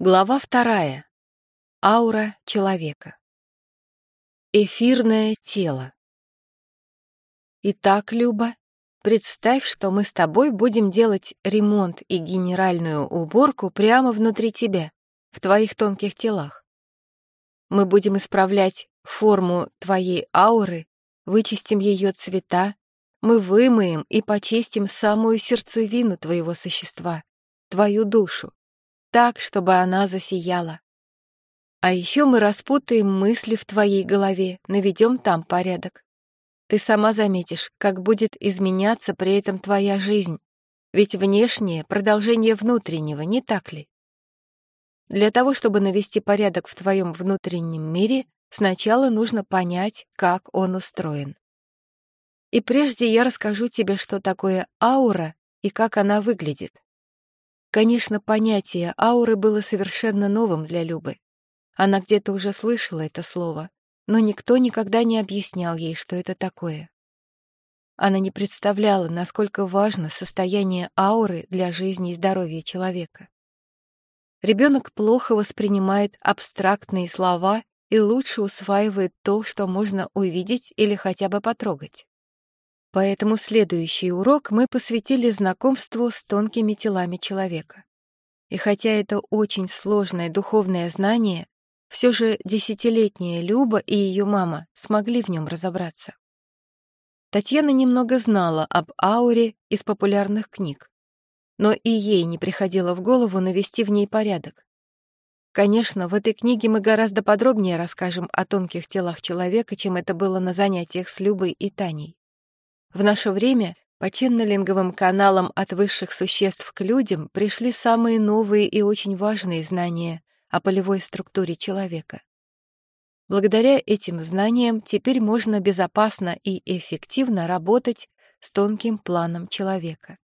Глава вторая. Аура человека. Эфирное тело. Итак, Люба, представь, что мы с тобой будем делать ремонт и генеральную уборку прямо внутри тебя, в твоих тонких телах. Мы будем исправлять форму твоей ауры, вычистим ее цвета, мы вымоем и почистим самую сердцевину твоего существа, твою душу так, чтобы она засияла. А еще мы распутаем мысли в твоей голове, наведем там порядок. Ты сама заметишь, как будет изменяться при этом твоя жизнь, ведь внешнее — продолжение внутреннего, не так ли? Для того, чтобы навести порядок в твоем внутреннем мире, сначала нужно понять, как он устроен. И прежде я расскажу тебе, что такое аура и как она выглядит. Конечно, понятие ауры было совершенно новым для Любы. Она где-то уже слышала это слово, но никто никогда не объяснял ей, что это такое. Она не представляла, насколько важно состояние ауры для жизни и здоровья человека. Ребенок плохо воспринимает абстрактные слова и лучше усваивает то, что можно увидеть или хотя бы потрогать. Поэтому следующий урок мы посвятили знакомству с тонкими телами человека. И хотя это очень сложное духовное знание, все же десятилетняя Люба и ее мама смогли в нем разобраться. Татьяна немного знала об ауре из популярных книг, но и ей не приходило в голову навести в ней порядок. Конечно, в этой книге мы гораздо подробнее расскажем о тонких телах человека, чем это было на занятиях с Любой и Таней. В наше время по ченнелинговым каналам от высших существ к людям пришли самые новые и очень важные знания о полевой структуре человека. Благодаря этим знаниям теперь можно безопасно и эффективно работать с тонким планом человека.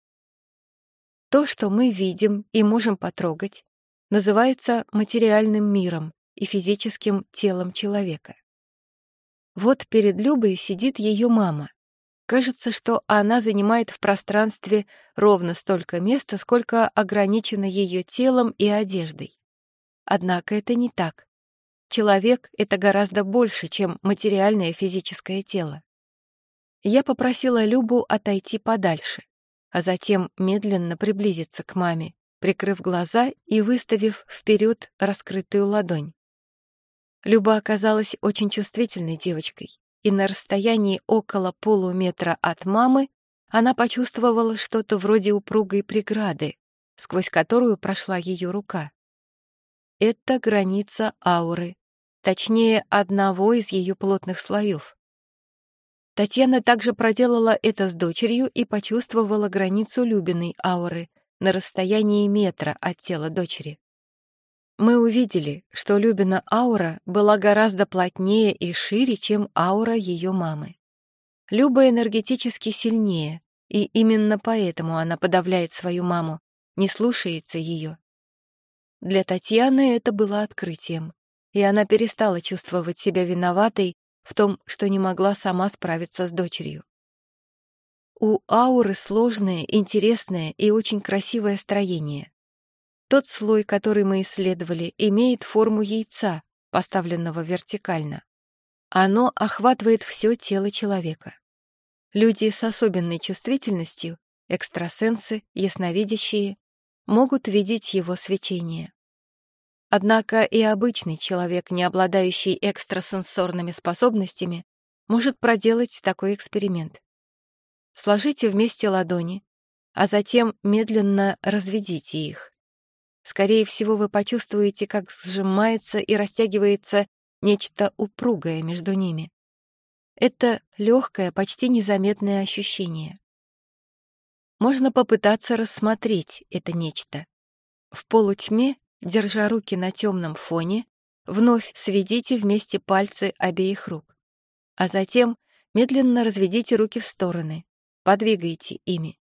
То, что мы видим и можем потрогать, называется материальным миром и физическим телом человека. Вот перед Любой сидит ее мама, Кажется, что она занимает в пространстве ровно столько места, сколько ограничено ее телом и одеждой. Однако это не так. Человек — это гораздо больше, чем материальное физическое тело. Я попросила Любу отойти подальше, а затем медленно приблизиться к маме, прикрыв глаза и выставив вперед раскрытую ладонь. Люба оказалась очень чувствительной девочкой и на расстоянии около полуметра от мамы она почувствовала что-то вроде упругой преграды, сквозь которую прошла ее рука. Это граница ауры, точнее, одного из ее плотных слоев. Татьяна также проделала это с дочерью и почувствовала границу Любиной ауры на расстоянии метра от тела дочери. Мы увидели, что Любина аура была гораздо плотнее и шире, чем аура ее мамы. Люба энергетически сильнее, и именно поэтому она подавляет свою маму, не слушается ее. Для Татьяны это было открытием, и она перестала чувствовать себя виноватой в том, что не могла сама справиться с дочерью. У ауры сложное, интересное и очень красивое строение. Тот слой, который мы исследовали, имеет форму яйца, поставленного вертикально. Оно охватывает все тело человека. Люди с особенной чувствительностью, экстрасенсы, ясновидящие, могут видеть его свечение. Однако и обычный человек, не обладающий экстрасенсорными способностями, может проделать такой эксперимент. Сложите вместе ладони, а затем медленно разведите их. Скорее всего, вы почувствуете, как сжимается и растягивается нечто упругое между ними. Это легкое, почти незаметное ощущение. Можно попытаться рассмотреть это нечто. В полутьме, держа руки на темном фоне, вновь сведите вместе пальцы обеих рук, а затем медленно разведите руки в стороны, подвигайте ими.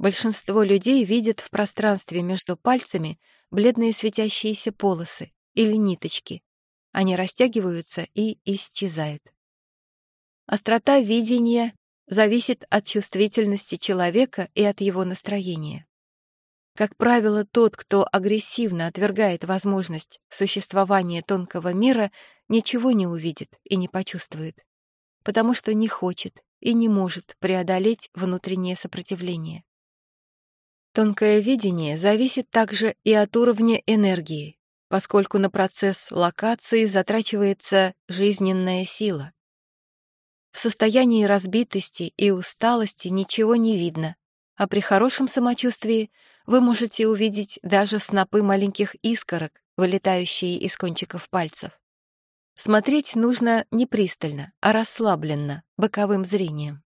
Большинство людей видят в пространстве между пальцами бледные светящиеся полосы или ниточки. Они растягиваются и исчезают. Острота видения зависит от чувствительности человека и от его настроения. Как правило, тот, кто агрессивно отвергает возможность существования тонкого мира, ничего не увидит и не почувствует, потому что не хочет и не может преодолеть внутреннее сопротивление. Тонкое видение зависит также и от уровня энергии, поскольку на процесс локации затрачивается жизненная сила. В состоянии разбитости и усталости ничего не видно, а при хорошем самочувствии вы можете увидеть даже снопы маленьких искорок, вылетающие из кончиков пальцев. Смотреть нужно не пристально, а расслабленно, боковым зрением.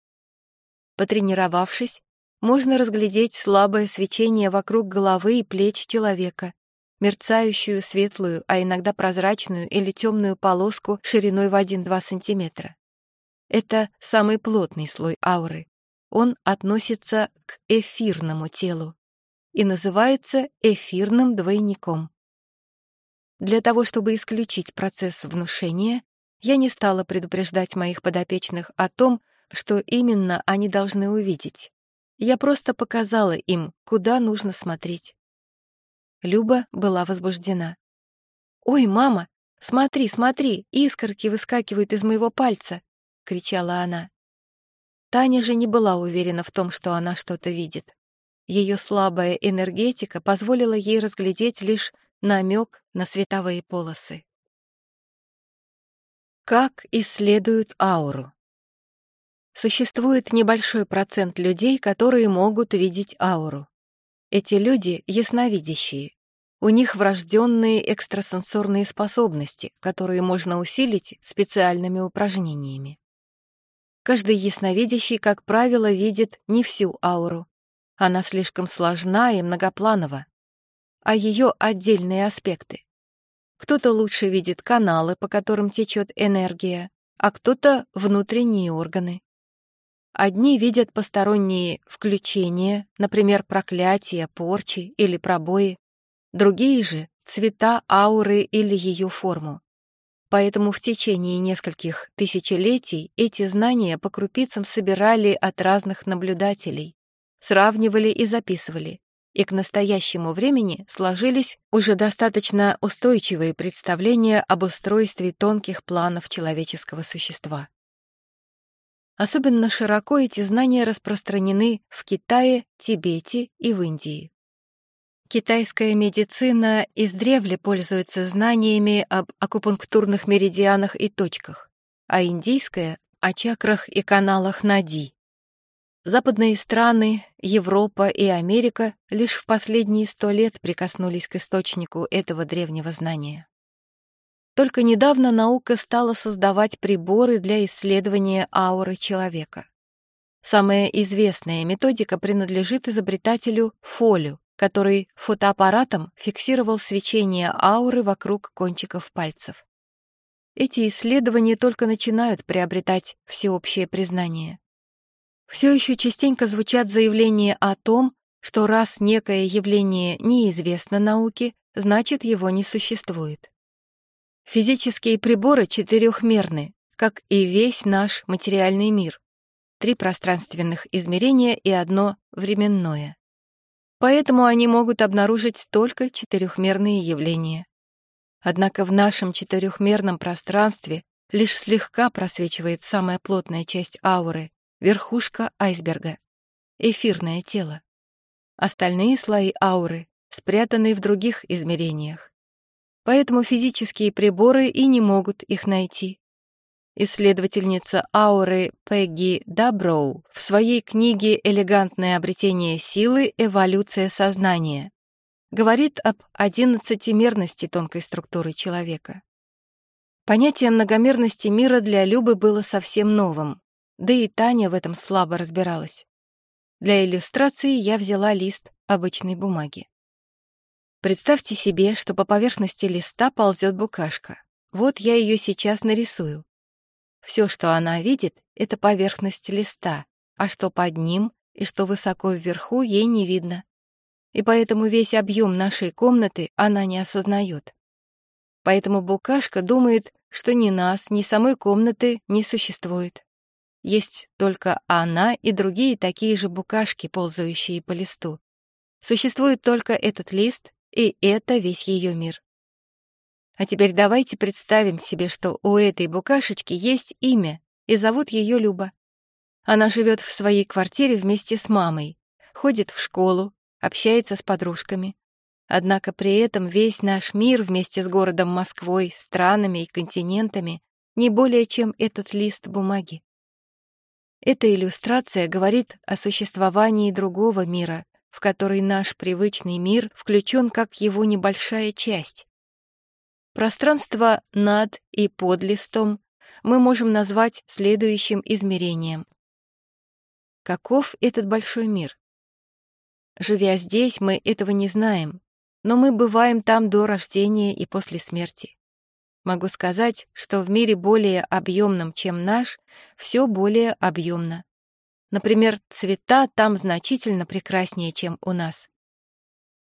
Потренировавшись, можно разглядеть слабое свечение вокруг головы и плеч человека, мерцающую светлую, а иногда прозрачную или темную полоску шириной в 1-2 см. Это самый плотный слой ауры. Он относится к эфирному телу и называется эфирным двойником. Для того, чтобы исключить процесс внушения, я не стала предупреждать моих подопечных о том, что именно они должны увидеть. Я просто показала им, куда нужно смотреть. Люба была возбуждена. «Ой, мама, смотри, смотри, искорки выскакивают из моего пальца!» — кричала она. Таня же не была уверена в том, что она что-то видит. Ее слабая энергетика позволила ей разглядеть лишь намек на световые полосы. Как исследуют ауру? Существует небольшой процент людей, которые могут видеть ауру. Эти люди — ясновидящие. У них врожденные экстрасенсорные способности, которые можно усилить специальными упражнениями. Каждый ясновидящий, как правило, видит не всю ауру. Она слишком сложна и многопланова, а ее отдельные аспекты. Кто-то лучше видит каналы, по которым течет энергия, а кто-то — внутренние органы. Одни видят посторонние включения, например, проклятия, порчи или пробои, другие же — цвета ауры или ее форму. Поэтому в течение нескольких тысячелетий эти знания по крупицам собирали от разных наблюдателей, сравнивали и записывали, и к настоящему времени сложились уже достаточно устойчивые представления об устройстве тонких планов человеческого существа. Особенно широко эти знания распространены в Китае, Тибете и в Индии. Китайская медицина издревле пользуется знаниями об акупунктурных меридианах и точках, а индийская — о чакрах и каналах Нади. Западные страны, Европа и Америка лишь в последние сто лет прикоснулись к источнику этого древнего знания. Только недавно наука стала создавать приборы для исследования ауры человека. Самая известная методика принадлежит изобретателю Фолю, который фотоаппаратом фиксировал свечение ауры вокруг кончиков пальцев. Эти исследования только начинают приобретать всеобщее признание. Все еще частенько звучат заявления о том, что раз некое явление неизвестно науке, значит его не существует. Физические приборы четырехмерны, как и весь наш материальный мир. Три пространственных измерения и одно временное. Поэтому они могут обнаружить только четырехмерные явления. Однако в нашем четырехмерном пространстве лишь слегка просвечивает самая плотная часть ауры, верхушка айсберга, эфирное тело. Остальные слои ауры спрятаны в других измерениях поэтому физические приборы и не могут их найти. Исследовательница ауры Пегги Даброу в своей книге «Элегантное обретение силы. Эволюция сознания» говорит об одиннадцатимерности тонкой структуры человека. Понятие многомерности мира для Любы было совсем новым, да и Таня в этом слабо разбиралась. Для иллюстрации я взяла лист обычной бумаги. Представьте себе, что по поверхности листа ползет букашка. Вот я ее сейчас нарисую. Все, что она видит, это поверхность листа, а что под ним и что высоко вверху, ей не видно. И поэтому весь объем нашей комнаты она не осознает. Поэтому букашка думает, что ни нас, ни самой комнаты не существует. Есть только она и другие такие же букашки, ползающие по листу. Существует только этот лист, и это весь ее мир. А теперь давайте представим себе, что у этой букашечки есть имя, и зовут ее Люба. Она живет в своей квартире вместе с мамой, ходит в школу, общается с подружками. Однако при этом весь наш мир вместе с городом Москвой, странами и континентами не более чем этот лист бумаги. Эта иллюстрация говорит о существовании другого мира, в который наш привычный мир включен как его небольшая часть. Пространство над и под листом мы можем назвать следующим измерением. Каков этот большой мир? Живя здесь, мы этого не знаем, но мы бываем там до рождения и после смерти. Могу сказать, что в мире более объемном, чем наш, все более объемно. Например, цвета там значительно прекраснее, чем у нас.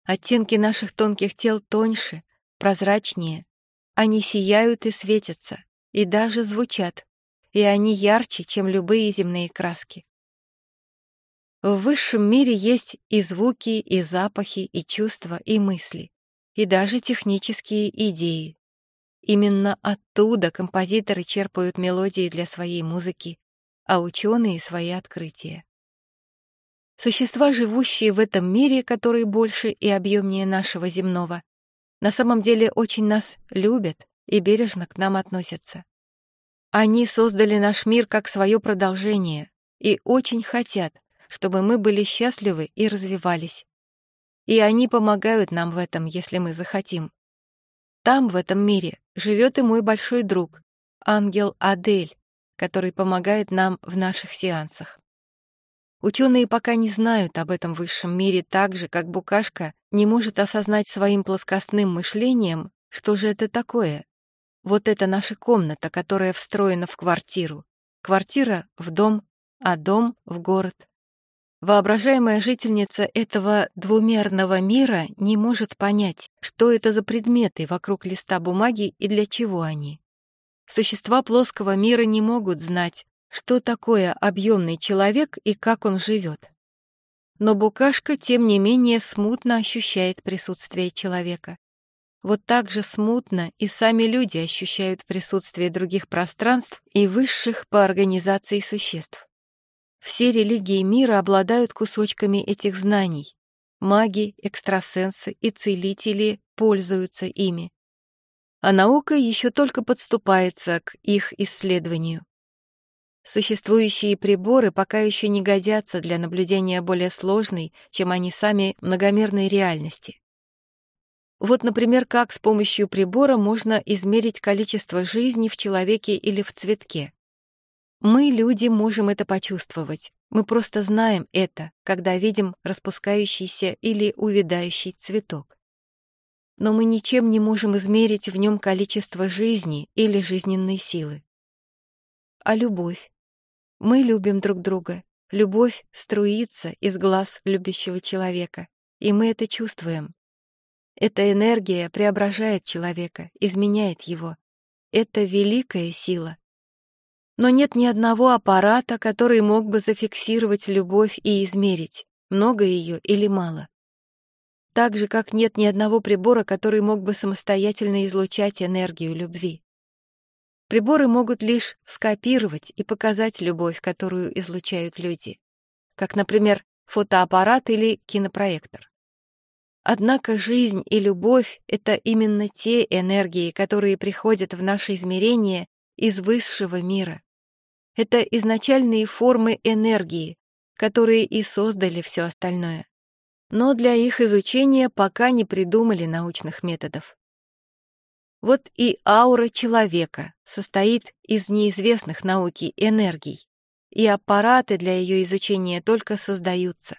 Оттенки наших тонких тел тоньше, прозрачнее. Они сияют и светятся, и даже звучат, и они ярче, чем любые земные краски. В высшем мире есть и звуки, и запахи, и чувства, и мысли, и даже технические идеи. Именно оттуда композиторы черпают мелодии для своей музыки, а ученые — свои открытия. Существа, живущие в этом мире, который больше и объемнее нашего земного, на самом деле очень нас любят и бережно к нам относятся. Они создали наш мир как свое продолжение и очень хотят, чтобы мы были счастливы и развивались. И они помогают нам в этом, если мы захотим. Там, в этом мире, живет и мой большой друг, ангел Адель, который помогает нам в наших сеансах. Ученые пока не знают об этом высшем мире так же, как букашка не может осознать своим плоскостным мышлением, что же это такое. Вот это наша комната, которая встроена в квартиру. Квартира — в дом, а дом — в город. Воображаемая жительница этого двумерного мира не может понять, что это за предметы вокруг листа бумаги и для чего они. Существа плоского мира не могут знать, что такое объемный человек и как он живет. Но букашка, тем не менее, смутно ощущает присутствие человека. Вот так же смутно и сами люди ощущают присутствие других пространств и высших по организации существ. Все религии мира обладают кусочками этих знаний. Маги, экстрасенсы и целители пользуются ими а наука еще только подступается к их исследованию. Существующие приборы пока еще не годятся для наблюдения более сложной, чем они сами, многомерной реальности. Вот, например, как с помощью прибора можно измерить количество жизни в человеке или в цветке. Мы, люди, можем это почувствовать. Мы просто знаем это, когда видим распускающийся или увядающий цветок но мы ничем не можем измерить в нем количество жизни или жизненной силы. А любовь? Мы любим друг друга. Любовь струится из глаз любящего человека, и мы это чувствуем. Эта энергия преображает человека, изменяет его. Это великая сила. Но нет ни одного аппарата, который мог бы зафиксировать любовь и измерить, много ее или мало. Так же, как нет ни одного прибора, который мог бы самостоятельно излучать энергию любви. Приборы могут лишь скопировать и показать любовь, которую излучают люди, как, например, фотоаппарат или кинопроектор. Однако жизнь и любовь — это именно те энергии, которые приходят в наше измерение из высшего мира. Это изначальные формы энергии, которые и создали все остальное но для их изучения пока не придумали научных методов. Вот и аура человека состоит из неизвестных науке энергий, и аппараты для ее изучения только создаются.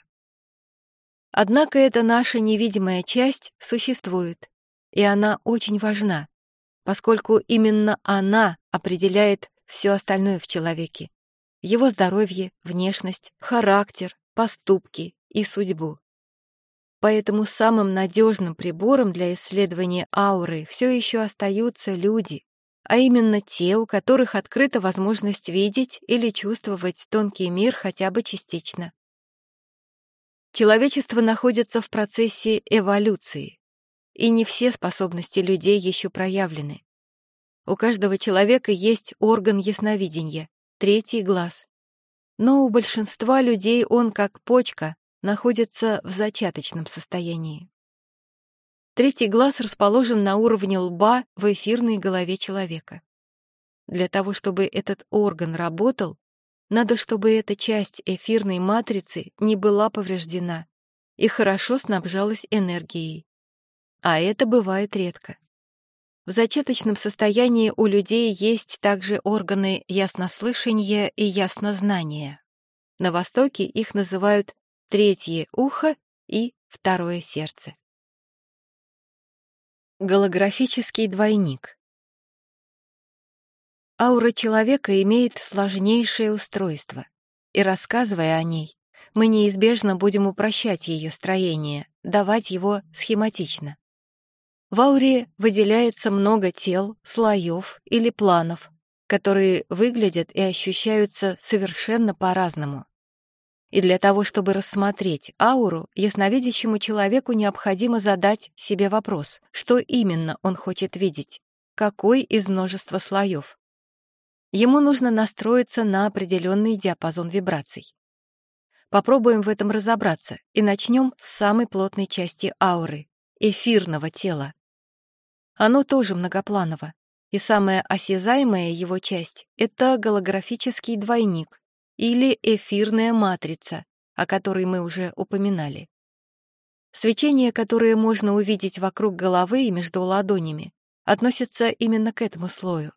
Однако эта наша невидимая часть существует, и она очень важна, поскольку именно она определяет все остальное в человеке, его здоровье, внешность, характер, поступки и судьбу. Поэтому самым надежным прибором для исследования ауры все еще остаются люди, а именно те, у которых открыта возможность видеть или чувствовать тонкий мир хотя бы частично. Человечество находится в процессе эволюции, и не все способности людей еще проявлены. У каждого человека есть орган ясновидения, третий глаз. Но у большинства людей он, как почка, находится в зачаточном состоянии. Третий глаз расположен на уровне лба в эфирной голове человека. Для того, чтобы этот орган работал, надо, чтобы эта часть эфирной матрицы не была повреждена и хорошо снабжалась энергией. А это бывает редко. В зачаточном состоянии у людей есть также органы яснослышания и яснознания. На Востоке их называют третье ухо и второе сердце. Голографический двойник Аура человека имеет сложнейшее устройство, и, рассказывая о ней, мы неизбежно будем упрощать ее строение, давать его схематично. В ауре выделяется много тел, слоев или планов, которые выглядят и ощущаются совершенно по-разному. И для того, чтобы рассмотреть ауру, ясновидящему человеку необходимо задать себе вопрос, что именно он хочет видеть, какой из множества слоев. Ему нужно настроиться на определенный диапазон вибраций. Попробуем в этом разобраться и начнем с самой плотной части ауры — эфирного тела. Оно тоже многопланово, и самая осязаемая его часть — это голографический двойник или эфирная матрица, о которой мы уже упоминали. Свечение, которое можно увидеть вокруг головы и между ладонями, относится именно к этому слою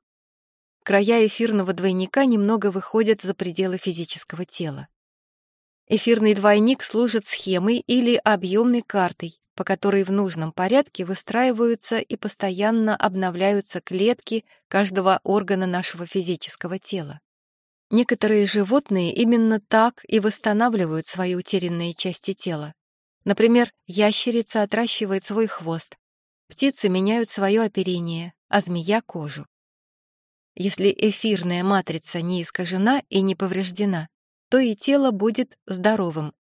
края эфирного двойника немного выходят за пределы физического тела. Эфирный двойник служит схемой или объемной картой, по которой в нужном порядке выстраиваются и постоянно обновляются клетки каждого органа нашего физического тела. Некоторые животные именно так и восстанавливают свои утерянные части тела. Например, ящерица отращивает свой хвост, птицы меняют свое оперение, а змея — кожу. Если эфирная матрица не искажена и не повреждена, то и тело будет здоровым.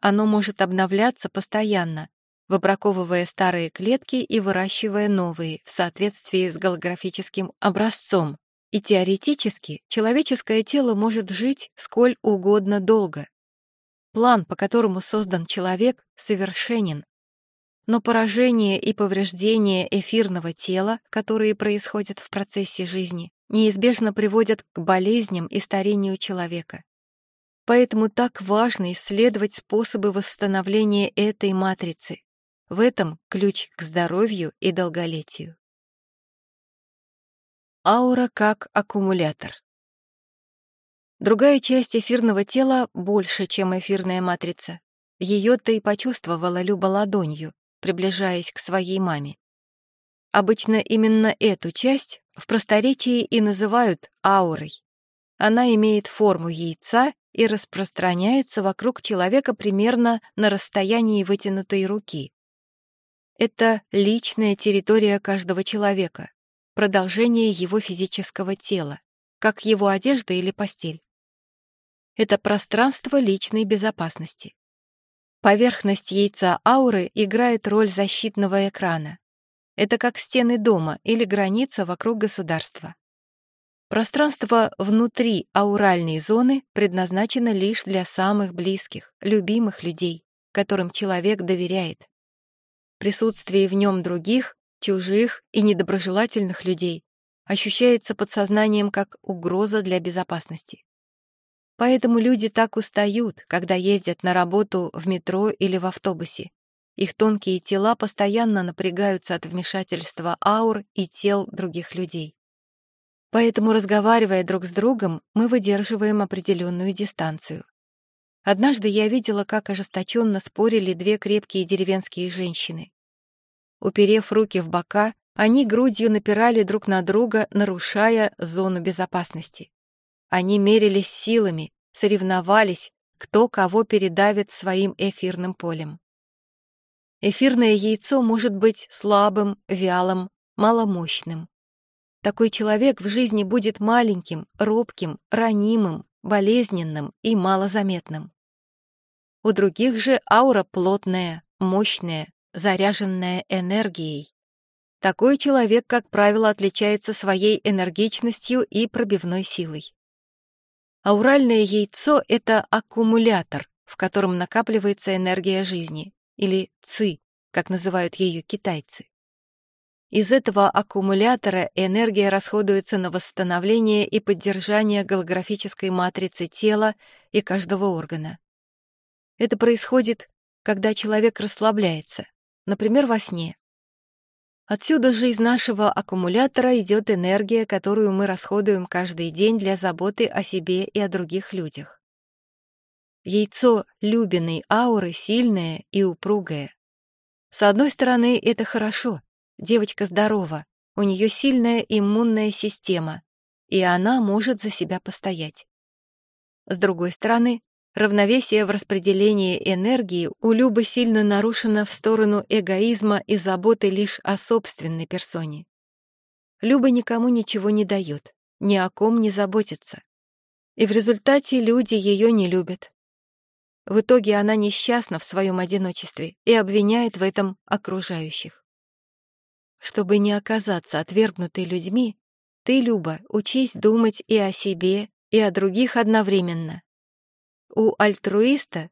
Оно может обновляться постоянно, выбраковывая старые клетки и выращивая новые в соответствии с голографическим образцом. И теоретически человеческое тело может жить сколь угодно долго. План, по которому создан человек, совершенен. Но поражение и повреждение эфирного тела, которые происходят в процессе жизни, неизбежно приводят к болезням и старению человека. Поэтому так важно исследовать способы восстановления этой матрицы. В этом ключ к здоровью и долголетию. Аура как аккумулятор. Другая часть эфирного тела больше, чем эфирная матрица. Ее ты и почувствовала Люба ладонью, приближаясь к своей маме. Обычно именно эту часть в просторечии и называют аурой. Она имеет форму яйца и распространяется вокруг человека примерно на расстоянии вытянутой руки. Это личная территория каждого человека, продолжение его физического тела, как его одежда или постель. Это пространство личной безопасности. Поверхность яйца ауры играет роль защитного экрана. Это как стены дома или граница вокруг государства. Пространство внутри ауральной зоны предназначено лишь для самых близких, любимых людей, которым человек доверяет. Присутствие в нем других, чужих и недоброжелательных людей ощущается подсознанием как угроза для безопасности. Поэтому люди так устают, когда ездят на работу в метро или в автобусе, их тонкие тела постоянно напрягаются от вмешательства аур и тел других людей. Поэтому, разговаривая друг с другом, мы выдерживаем определенную дистанцию. Однажды я видела, как ожесточенно спорили две крепкие деревенские женщины. Уперев руки в бока, они грудью напирали друг на друга, нарушая зону безопасности. Они мерились силами, соревновались, кто кого передавит своим эфирным полем. Эфирное яйцо может быть слабым, вялым, маломощным. Такой человек в жизни будет маленьким, робким, ранимым, болезненным и малозаметным. у других же аура плотная, мощная, заряженная энергией. Такой человек, как правило, отличается своей энергичностью и пробивной силой. Ауральное яйцо — это аккумулятор, в котором накапливается энергия жизни, или ЦИ, как называют ее китайцы. Из этого аккумулятора энергия расходуется на восстановление и поддержание голографической матрицы тела и каждого органа. Это происходит, когда человек расслабляется, например, во сне. Отсюда же из нашего аккумулятора идет энергия, которую мы расходуем каждый день для заботы о себе и о других людях. Яйцо любиной ауры сильное и упругое. С одной стороны, это хорошо. Девочка здорова, у нее сильная иммунная система, и она может за себя постоять. С другой стороны, Равновесие в распределении энергии у Любы сильно нарушено в сторону эгоизма и заботы лишь о собственной персоне. Люба никому ничего не дает, ни о ком не заботится. И в результате люди ее не любят. В итоге она несчастна в своем одиночестве и обвиняет в этом окружающих. Чтобы не оказаться отвергнутой людьми, ты, Люба, учись думать и о себе, и о других одновременно. У альтруиста,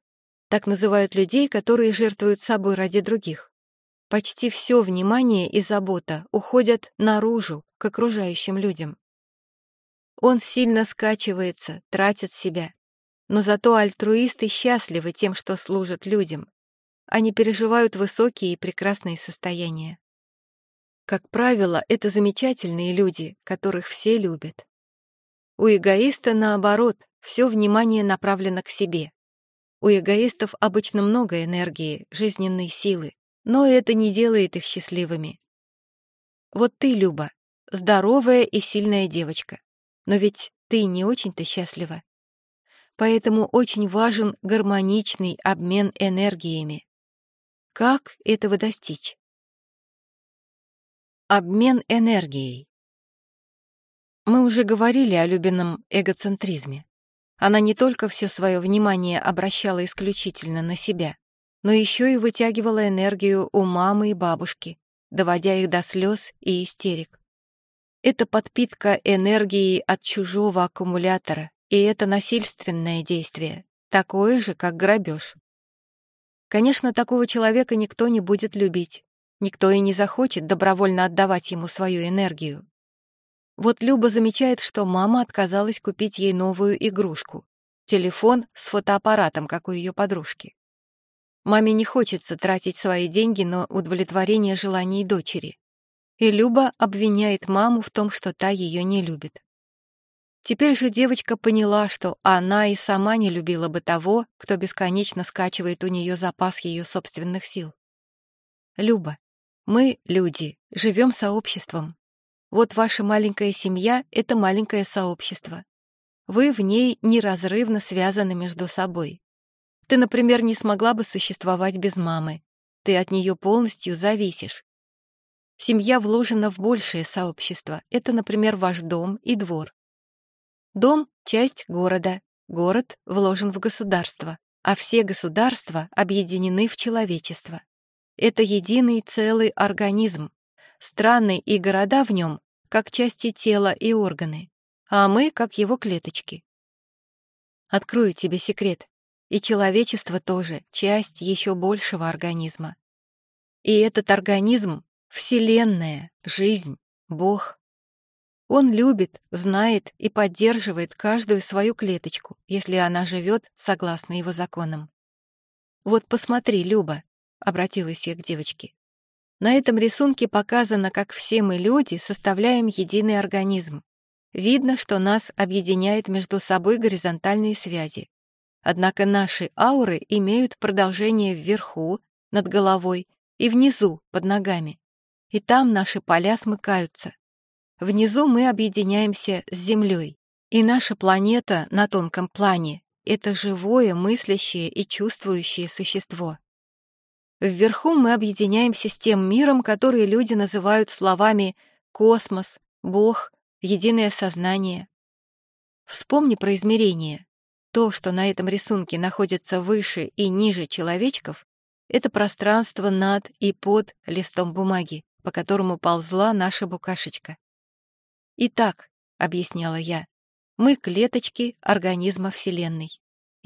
так называют людей, которые жертвуют собой ради других, почти все внимание и забота уходят наружу, к окружающим людям. Он сильно скачивается, тратит себя. Но зато альтруисты счастливы тем, что служат людям. Они переживают высокие и прекрасные состояния. Как правило, это замечательные люди, которых все любят. У эгоиста, наоборот, все внимание направлено к себе. У эгоистов обычно много энергии, жизненной силы, но это не делает их счастливыми. Вот ты, Люба, здоровая и сильная девочка, но ведь ты не очень-то счастлива. Поэтому очень важен гармоничный обмен энергиями. Как этого достичь? Обмен энергией. Мы уже говорили о любимом эгоцентризме. Она не только все свое внимание обращала исключительно на себя, но еще и вытягивала энергию у мамы и бабушки, доводя их до слез и истерик. Это подпитка энергии от чужого аккумулятора, и это насильственное действие, такое же, как грабеж. Конечно, такого человека никто не будет любить, никто и не захочет добровольно отдавать ему свою энергию. Вот Люба замечает, что мама отказалась купить ей новую игрушку — телефон с фотоаппаратом, как у ее подружки. Маме не хочется тратить свои деньги на удовлетворение желаний дочери. И Люба обвиняет маму в том, что та ее не любит. Теперь же девочка поняла, что она и сама не любила бы того, кто бесконечно скачивает у нее запас ее собственных сил. Люба, мы, люди, живем сообществом, вот ваша маленькая семья — это маленькое сообщество. Вы в ней неразрывно связаны между собой. Ты, например, не смогла бы существовать без мамы. Ты от нее полностью зависишь. Семья вложена в большее сообщество. Это, например, ваш дом и двор. Дом — часть города. Город вложен в государство, а все государства объединены в человечество. Это единый целый организм, страны и города в нем как части тела и органы, а мы как его клеточки. Открою тебе секрет. И человечество тоже часть еще большего организма. И этот организм — Вселенная, жизнь, Бог. Он любит, знает и поддерживает каждую свою клеточку, если она живет согласно его законам. «Вот посмотри, Люба», — обратилась я к девочке, на этом рисунке показано, как все мы, люди, составляем единый организм. Видно, что нас объединяет между собой горизонтальные связи. Однако наши ауры имеют продолжение вверху, над головой, и внизу, под ногами. И там наши поля смыкаются. Внизу мы объединяемся с Землей. И наша планета на тонком плане — это живое, мыслящее и чувствующее существо. Вверху мы объединяемся с тем миром, который люди называют словами «космос», «бог», «единое сознание». Вспомни про измерение. то, что на этом рисунке находится выше и ниже человечков, это пространство над и под листом бумаги, по которому ползла наша букашечка. «Итак», — объясняла я, — «мы клеточки организма Вселенной.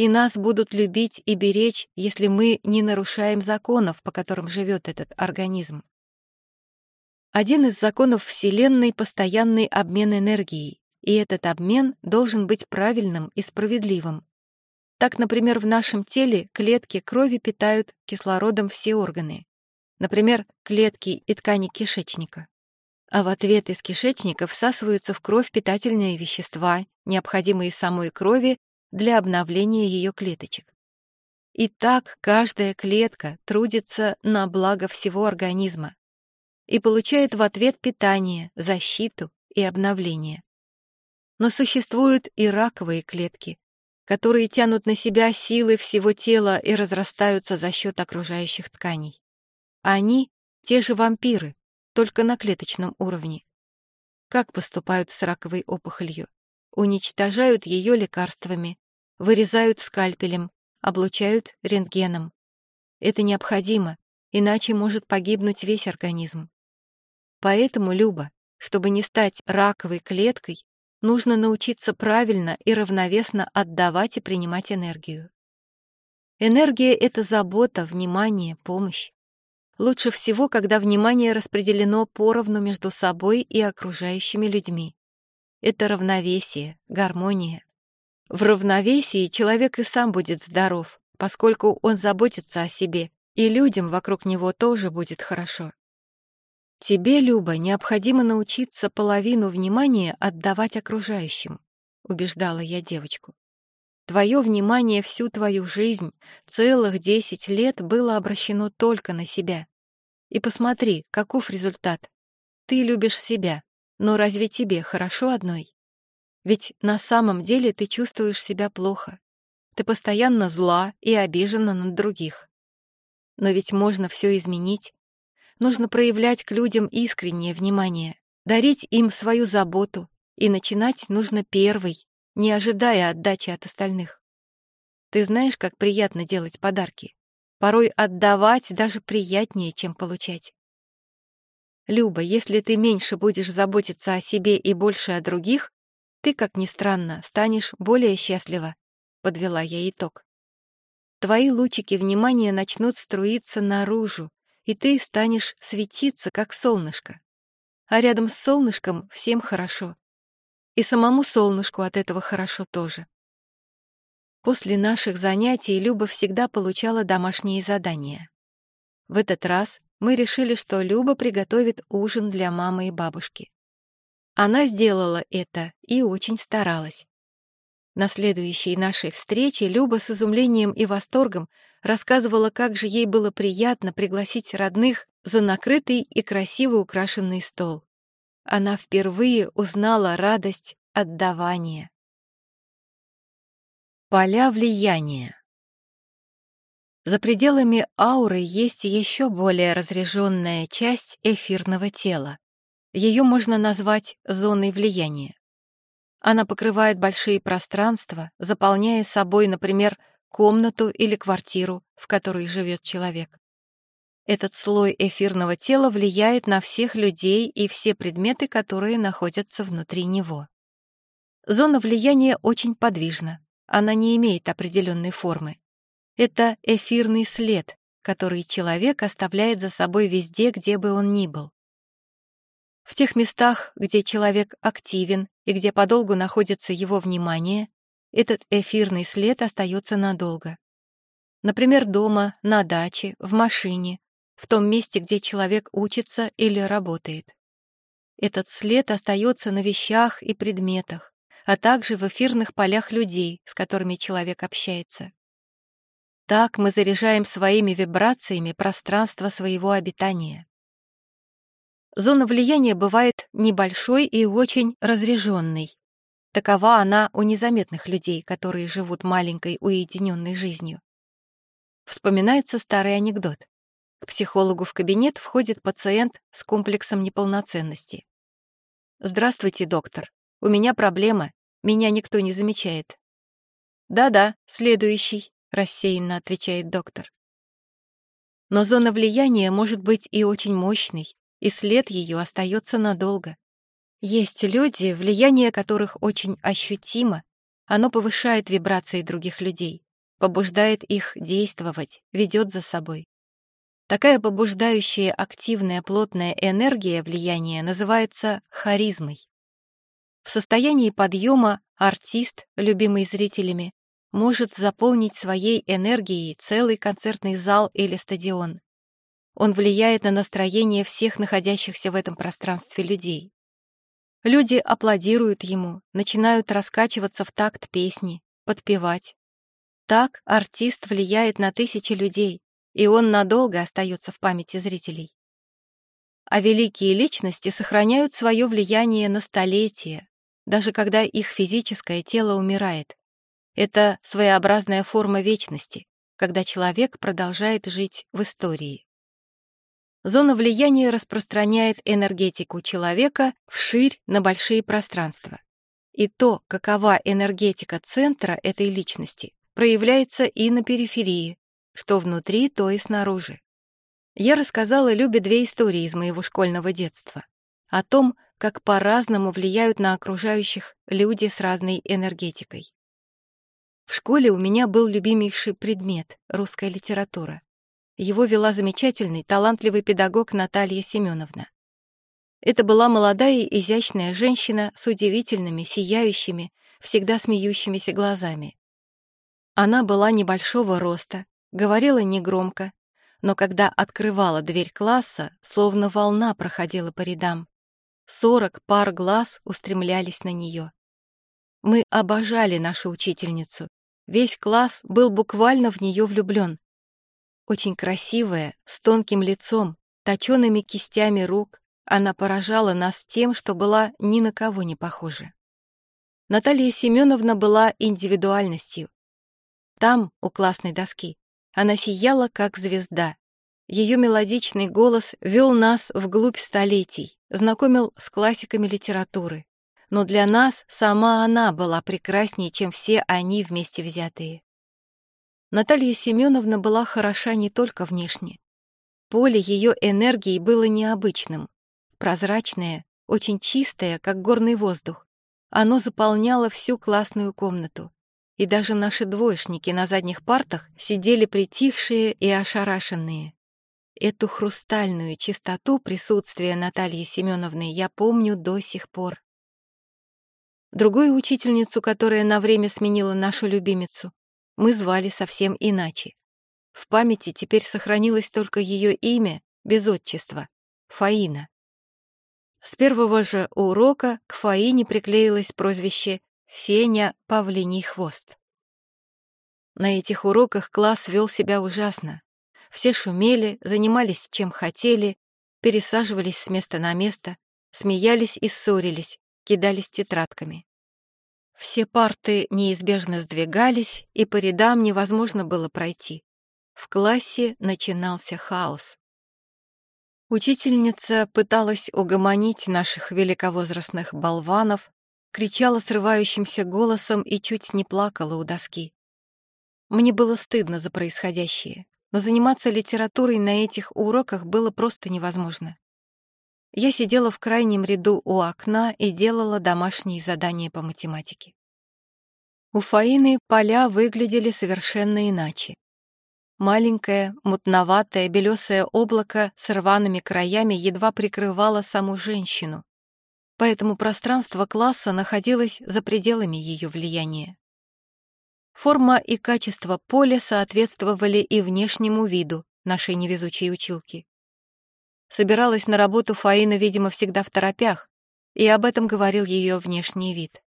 И нас будут любить и беречь, если мы не нарушаем законов, по которым живет этот организм. Один из законов Вселенной — постоянный обмен энергией, и этот обмен должен быть правильным и справедливым. Так, например, в нашем теле клетки крови питают кислородом все органы. Например, клетки и ткани кишечника. А в ответ из кишечника всасываются в кровь питательные вещества, необходимые самой крови для обновления ее клеточек. И так каждая клетка трудится на благо всего организма и получает в ответ питание, защиту и обновление. Но существуют и раковые клетки, которые тянут на себя силы всего тела и разрастаются за счет окружающих тканей. Они — те же вампиры, только на клеточном уровне. Как поступают с раковой опухолью? Уничтожают ее лекарствами, вырезают скальпелем, облучают рентгеном. Это необходимо, иначе может погибнуть весь организм. Поэтому, Люба, чтобы не стать раковой клеткой, нужно научиться правильно и равновесно отдавать и принимать энергию. Энергия — это забота, внимание, помощь. Лучше всего, когда внимание распределено поровну между собой и окружающими людьми. Это равновесие, гармония. В равновесии человек и сам будет здоров, поскольку он заботится о себе, и людям вокруг него тоже будет хорошо. «Тебе, Люба, необходимо научиться половину внимания отдавать окружающим», — убеждала я девочку. «Твое внимание всю твою жизнь, целых десять лет, было обращено только на себя. И посмотри, каков результат. Ты любишь себя, но разве тебе хорошо одной? Ведь на самом деле ты чувствуешь себя плохо. Ты постоянно зла и обижена на других. Но ведь можно все изменить, Нужно проявлять к людям искреннее внимание, дарить им свою заботу, и начинать нужно первой, не ожидая отдачи от остальных. Ты знаешь, как приятно делать подарки? Порой отдавать даже приятнее, чем получать. Люба, если ты меньше будешь заботиться о себе и больше о других, ты, как ни странно, станешь более счастлива, — подвела я итог. Твои лучики внимания начнут струиться наружу, и ты станешь светиться, как солнышко. А рядом с солнышком всем хорошо. И самому солнышку от этого хорошо тоже. После наших занятий Люба всегда получала домашние задания. В этот раз мы решили, что Люба приготовит ужин для мамы и бабушки. Она сделала это и очень старалась. На следующей нашей встрече Люба с изумлением и восторгом рассказывала, как же ей было приятно пригласить родных за накрытый и красиво украшенный стол. Она впервые узнала радость отдавания. Поля влияния За пределами ауры есть еще более разряженная часть эфирного тела. Ее можно назвать зоной влияния. Она покрывает большие пространства, заполняя собой, например, комнату или квартиру, в которой живет человек. Этот слой эфирного тела влияет на всех людей и все предметы, которые находятся внутри него. Зона влияния очень подвижна, она не имеет определенной формы. Это эфирный след, который человек оставляет за собой везде, где бы он ни был. В тех местах, где человек активен и где подолгу находится его внимание, этот эфирный след остается надолго. Например, дома, на даче, в машине, в том месте, где человек учится или работает. Этот след остается на вещах и предметах, а также в эфирных полях людей, с которыми человек общается. Так мы заряжаем своими вибрациями пространство своего обитания. Зона влияния бывает небольшой и очень разреженной. Такова она у незаметных людей, которые живут маленькой уединенной жизнью. Вспоминается старый анекдот. К психологу в кабинет входит пациент с комплексом неполноценности. «Здравствуйте, доктор. У меня проблема. Меня никто не замечает». «Да-да, следующий», — рассеянно отвечает доктор. Но зона влияния может быть и очень мощной, и след ее остается надолго. Есть люди, влияние которых очень ощутимо, оно повышает вибрации других людей, побуждает их действовать, ведет за собой. Такая побуждающая активная плотная энергия влияния называется харизмой. В состоянии подъема артист, любимый зрителями, может заполнить своей энергией целый концертный зал или стадион. Он влияет на настроение всех находящихся в этом пространстве людей. Люди аплодируют ему, начинают раскачиваться в такт песни, подпевать. Так артист влияет на тысячи людей, и он надолго остается в памяти зрителей. А великие личности сохраняют свое влияние на столетия, даже когда их физическое тело умирает. Это своеобразная форма вечности, когда человек продолжает жить в истории. Зона влияния распространяет энергетику человека вширь на большие пространства. И то, какова энергетика центра этой личности, проявляется и на периферии, что внутри, то и снаружи. Я рассказала Любе две истории из моего школьного детства. О том, как по-разному влияют на окружающих люди с разной энергетикой. В школе у меня был любимейший предмет — русская литература. Его вела замечательный, талантливый педагог Наталья Семеновна. Это была молодая изящная женщина с удивительными, сияющими, всегда смеющимися глазами. Она была небольшого роста, Говорила негромко, но когда открывала дверь класса, словно волна проходила по рядам. Сорок пар глаз устремлялись на нее. Мы обожали нашу учительницу. Весь класс был буквально в нее влюблен. Очень красивая, с тонким лицом, точеными кистями рук, она поражала нас тем, что была ни на кого не похожа. Наталья Семеновна была индивидуальностью. Там, у классной доски, она сияла, как звезда. Ее мелодичный голос вел нас вглубь столетий, знакомил с классиками литературы. Но для нас сама она была прекраснее, чем все они вместе взятые. Наталья Семеновна была хороша не только внешне. Поле ее энергии было необычным. Прозрачное, очень чистое, как горный воздух. Оно заполняло всю классную комнату и даже наши двоечники на задних партах сидели притихшие и ошарашенные. Эту хрустальную чистоту присутствия Натальи Семеновны я помню до сих пор. Другую учительницу, которая на время сменила нашу любимицу, мы звали совсем иначе. В памяти теперь сохранилось только ее имя, без отчества — Фаина. С первого же урока к Фаине приклеилось прозвище Феня Павлиний хвост. На этих уроках класс вел себя ужасно. Все шумели, занимались чем хотели, пересаживались с места на место, смеялись и ссорились, кидались тетрадками. Все парты неизбежно сдвигались, и по рядам невозможно было пройти. В классе начинался хаос. Учительница пыталась угомонить наших великовозрастных болванов, кричала срывающимся голосом и чуть не плакала у доски. Мне было стыдно за происходящее, но заниматься литературой на этих уроках было просто невозможно. Я сидела в крайнем ряду у окна и делала домашние задания по математике. У Фаины поля выглядели совершенно иначе. Маленькое, мутноватое, белесое облако с рваными краями едва прикрывало саму женщину, поэтому пространство класса находилось за пределами ее влияния. Форма и качество поля соответствовали и внешнему виду нашей невезучей училки. Собиралась на работу Фаина, видимо, всегда в торопях, и об этом говорил ее внешний вид.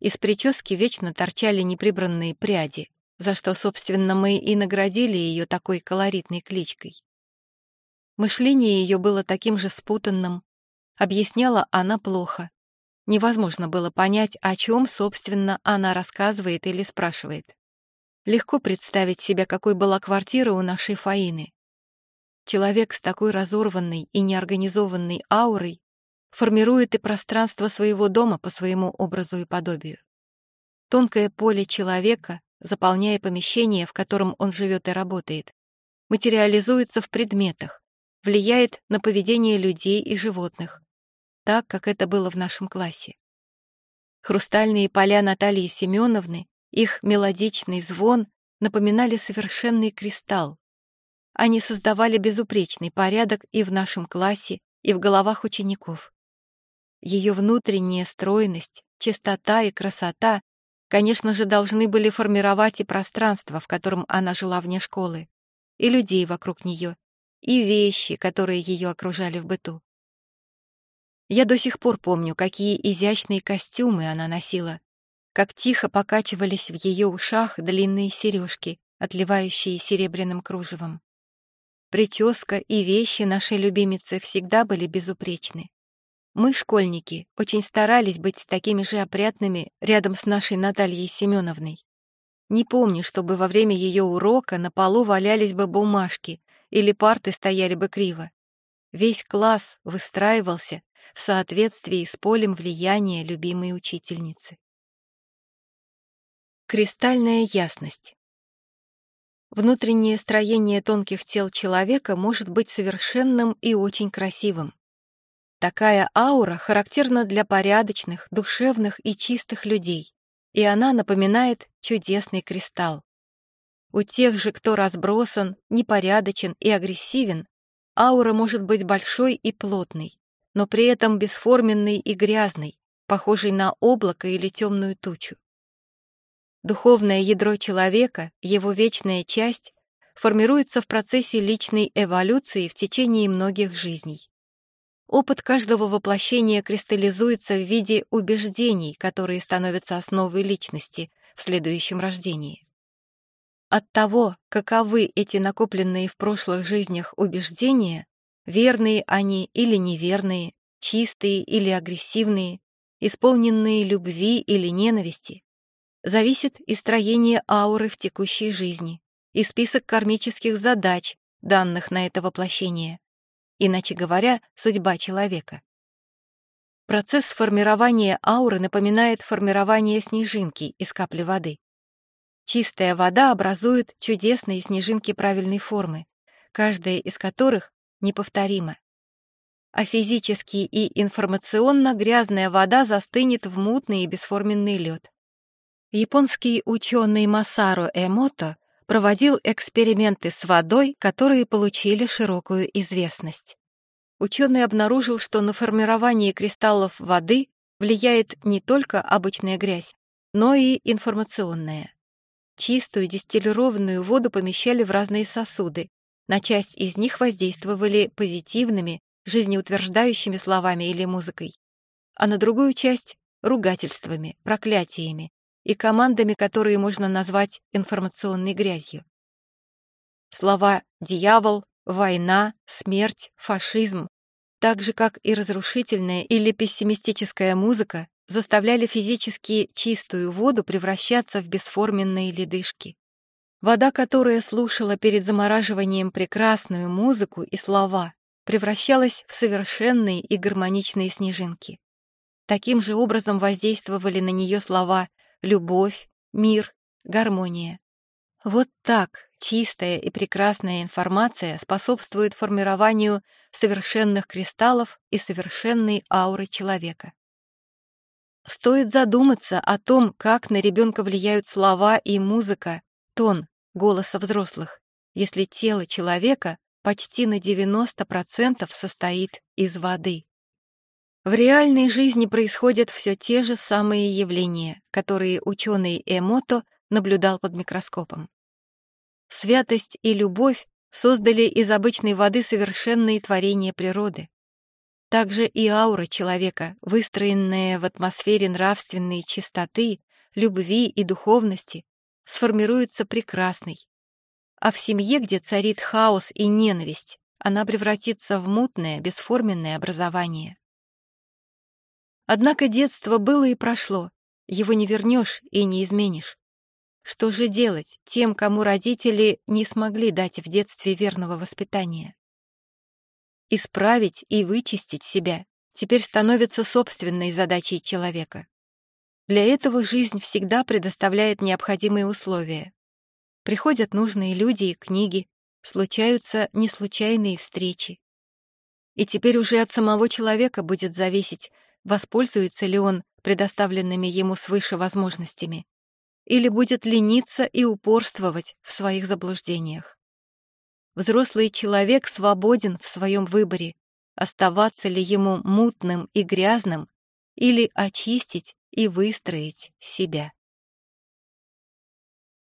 Из прически вечно торчали неприбранные пряди, за что, собственно, мы и наградили ее такой колоритной кличкой. Мышление ее было таким же спутанным, Объясняла она плохо. Невозможно было понять, о чем, собственно, она рассказывает или спрашивает. Легко представить себе, какой была квартира у нашей Фаины. Человек с такой разорванной и неорганизованной аурой формирует и пространство своего дома по своему образу и подобию. тонкое поле человека, заполняя помещение, в котором он живет и работает, материализуется в предметах, влияет на поведение людей и животных, так, как это было в нашем классе. Хрустальные поля Натальи Семеновны, их мелодичный звон напоминали совершенный кристалл. Они создавали безупречный порядок и в нашем классе, и в головах учеников. Ее внутренняя стройность, чистота и красота, конечно же, должны были формировать и пространство, в котором она жила вне школы, и людей вокруг нее, и вещи, которые ее окружали в быту. Я до сих пор помню, какие изящные костюмы она носила, как тихо покачивались в ее ушах длинные сережки, отливающие серебряным кружевом. Прическа и вещи нашей любимицы всегда были безупречны. Мы, школьники, очень старались быть такими же опрятными рядом с нашей Натальей Семеновной. Не помню, чтобы во время ее урока на полу валялись бы бумажки или парты стояли бы криво. Весь класс выстраивался в соответствии с полем влияния любимой учительницы. Кристальная ясность. Внутреннее строение тонких тел человека может быть совершенным и очень красивым. Такая аура характерна для порядочных, душевных и чистых людей, и она напоминает чудесный кристалл. У тех же, кто разбросан, непорядочен и агрессивен, аура может быть большой и плотной, но при этом бесформенный и грязный, похожий на облако или темную тучу. Духовное ядро человека, его вечная часть, формируется в процессе личной эволюции в течение многих жизней. Опыт каждого воплощения кристаллизуется в виде убеждений, которые становятся основой личности в следующем рождении. От того, каковы эти накопленные в прошлых жизнях убеждения, Верные они или неверные, чистые или агрессивные, исполненные любви или ненависти, зависит и строение ауры в текущей жизни, и список кармических задач, данных на это воплощение, иначе говоря, судьба человека. Процесс формирования ауры напоминает формирование снежинки из капли воды. Чистая вода образует чудесные снежинки правильной формы, каждая из которых неповторимо. А физически и информационно грязная вода застынет в мутный и бесформенный лед. Японский ученый Масару Эмото проводил эксперименты с водой, которые получили широкую известность. Ученый обнаружил, что на формирование кристаллов воды влияет не только обычная грязь, но и информационная. Чистую дистиллированную воду помещали в разные сосуды, на часть из них воздействовали позитивными, жизнеутверждающими словами или музыкой, а на другую часть — ругательствами, проклятиями и командами, которые можно назвать информационной грязью. Слова «дьявол», «война», «смерть», «фашизм», так же, как и разрушительная или пессимистическая музыка, заставляли физически чистую воду превращаться в бесформенные ледышки. Вода, которая слушала перед замораживанием прекрасную музыку и слова, превращалась в совершенные и гармоничные снежинки. Таким же образом воздействовали на нее слова «любовь», «мир», «гармония». Вот так чистая и прекрасная информация способствует формированию совершенных кристаллов и совершенной ауры человека. Стоит задуматься о том, как на ребенка влияют слова и музыка, тон, голоса взрослых, если тело человека почти на 90% состоит из воды. В реальной жизни происходят все те же самые явления, которые ученый Эмото наблюдал под микроскопом. Святость и любовь создали из обычной воды совершенные творения природы. Также и аура человека, выстроенная в атмосфере нравственной чистоты, любви и духовности, сформируется прекрасной. А в семье, где царит хаос и ненависть, она превратится в мутное, бесформенное образование. Однако детство было и прошло, его не вернешь и не изменишь. Что же делать тем, кому родители не смогли дать в детстве верного воспитания? Исправить и вычистить себя теперь становится собственной задачей человека. Для этого жизнь всегда предоставляет необходимые условия. Приходят нужные люди и книги, случаются неслучайные встречи. И теперь уже от самого человека будет зависеть, воспользуется ли он предоставленными ему свыше возможностями, или будет лениться и упорствовать в своих заблуждениях. Взрослый человек свободен в своем выборе, оставаться ли ему мутным и грязным или очистить и выстроить себя.